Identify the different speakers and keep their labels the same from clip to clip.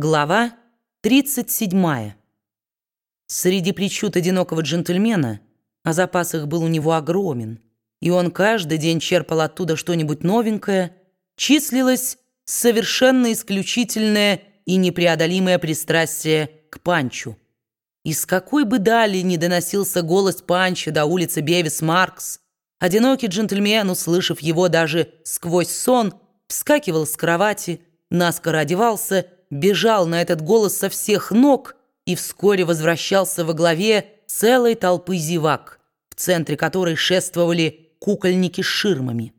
Speaker 1: Глава 37. Среди причуд одинокого джентльмена, а запас их был у него огромен, и он каждый день черпал оттуда что-нибудь новенькое, числилось совершенно исключительное и непреодолимое пристрастие к Панчу. Из какой бы дали ни доносился голос Панча до улицы Бевис-Маркс, одинокий джентльмен, услышав его даже сквозь сон, вскакивал с кровати, наскоро одевался бежал на этот голос со всех ног и вскоре возвращался во главе целой толпы зевак, в центре которой шествовали кукольники с ширмами.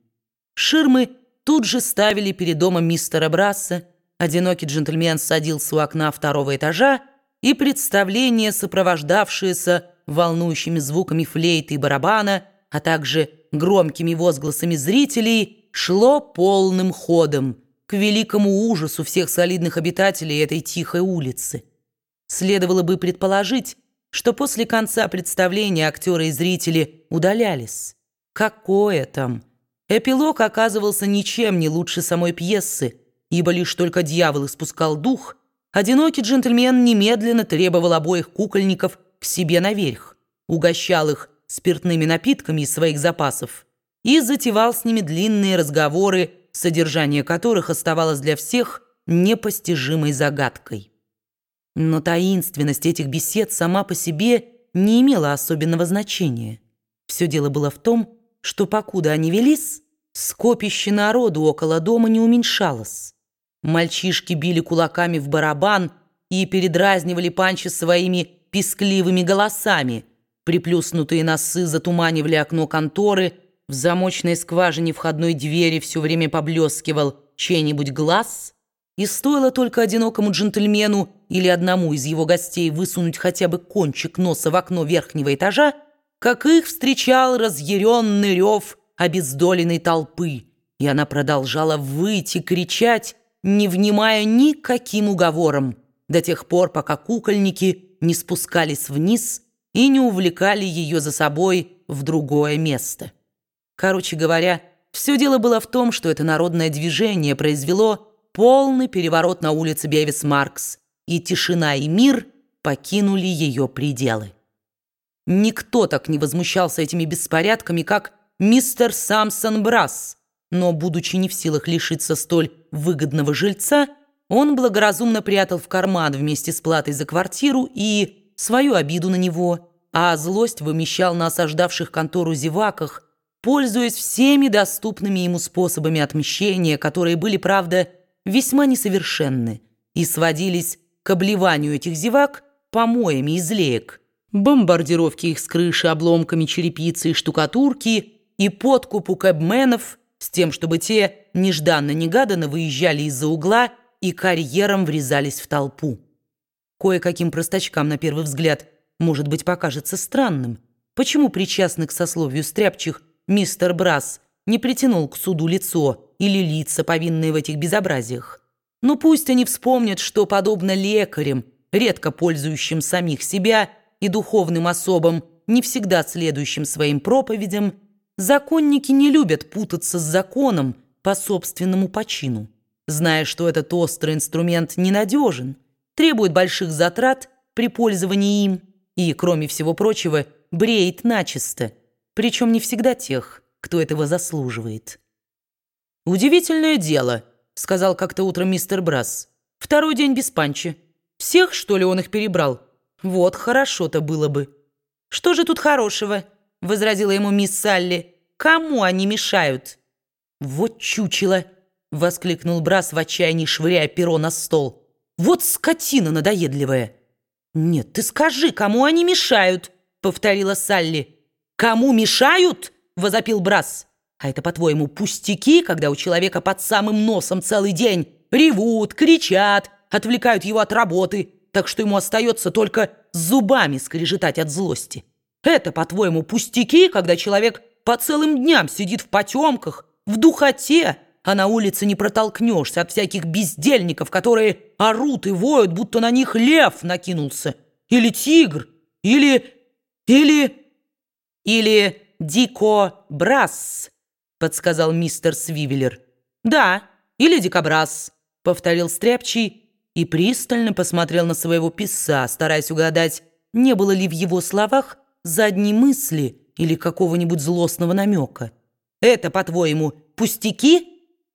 Speaker 1: Ширмы тут же ставили перед домом мистера Брасса, одинокий джентльмен садился у окна второго этажа, и представление, сопровождавшееся волнующими звуками флейты и барабана, а также громкими возгласами зрителей, шло полным ходом – к великому ужасу всех солидных обитателей этой тихой улицы. Следовало бы предположить, что после конца представления актеры и зрители удалялись. Какое там? Эпилог оказывался ничем не лучше самой пьесы, ибо лишь только дьявол испускал дух, одинокий джентльмен немедленно требовал обоих кукольников к себе наверх, угощал их спиртными напитками из своих запасов и затевал с ними длинные разговоры содержание которых оставалось для всех непостижимой загадкой. Но таинственность этих бесед сама по себе не имела особенного значения. Все дело было в том, что покуда они велись, скопище народу около дома не уменьшалось. Мальчишки били кулаками в барабан и передразнивали панчи своими пискливыми голосами. Приплюснутые носы затуманивали окно конторы – в замочной скважине входной двери все время поблескивал чей-нибудь глаз, и стоило только одинокому джентльмену или одному из его гостей высунуть хотя бы кончик носа в окно верхнего этажа, как их встречал разъяренный рев обездоленной толпы, и она продолжала выть и кричать, не внимая никаким уговорам, до тех пор, пока кукольники не спускались вниз и не увлекали ее за собой в другое место. Короче говоря, все дело было в том, что это народное движение произвело полный переворот на улице Бевис-Маркс, и тишина и мир покинули ее пределы. Никто так не возмущался этими беспорядками, как мистер Самсон Брас, но, будучи не в силах лишиться столь выгодного жильца, он благоразумно прятал в карман вместе с платой за квартиру и свою обиду на него, а злость вымещал на осаждавших контору зеваках – пользуясь всеми доступными ему способами отмщения, которые были, правда, весьма несовершенны и сводились к обливанию этих зевак помоями из леек, бомбардировке их с крыши обломками черепицы и штукатурки и подкупу кэбменов с тем, чтобы те нежданно-негаданно выезжали из-за угла и карьером врезались в толпу. Кое-каким простачкам, на первый взгляд, может быть, покажется странным, почему причастных к сословию стряпчих мистер Брас не притянул к суду лицо или лица, повинные в этих безобразиях. Но пусть они вспомнят, что, подобно лекарям, редко пользующим самих себя и духовным особам, не всегда следующим своим проповедям, законники не любят путаться с законом по собственному почину, зная, что этот острый инструмент ненадежен, требует больших затрат при пользовании им и, кроме всего прочего, бреет начисто – причем не всегда тех, кто этого заслуживает. «Удивительное дело», — сказал как-то утром мистер Брас. «Второй день без панчи. Всех, что ли, он их перебрал? Вот хорошо-то было бы». «Что же тут хорошего?» — возразила ему мисс Салли. «Кому они мешают?» «Вот чучело!» — воскликнул Брас в отчаянии, швыряя перо на стол. «Вот скотина надоедливая!» «Нет, ты скажи, кому они мешают?» — повторила Салли. «Кому мешают?» – возопил Брас. «А это, по-твоему, пустяки, когда у человека под самым носом целый день ревут, кричат, отвлекают его от работы, так что ему остается только зубами скрежетать от злости? Это, по-твоему, пустяки, когда человек по целым дням сидит в потемках, в духоте, а на улице не протолкнешься от всяких бездельников, которые орут и воют, будто на них лев накинулся, или тигр, или... или...» «Или дикобраз», — подсказал мистер Свивеллер. «Да, или дикобраз», — повторил Стряпчий, и пристально посмотрел на своего писа, стараясь угадать, не было ли в его словах задней мысли или какого-нибудь злостного намека. «Это, по-твоему, пустяки?»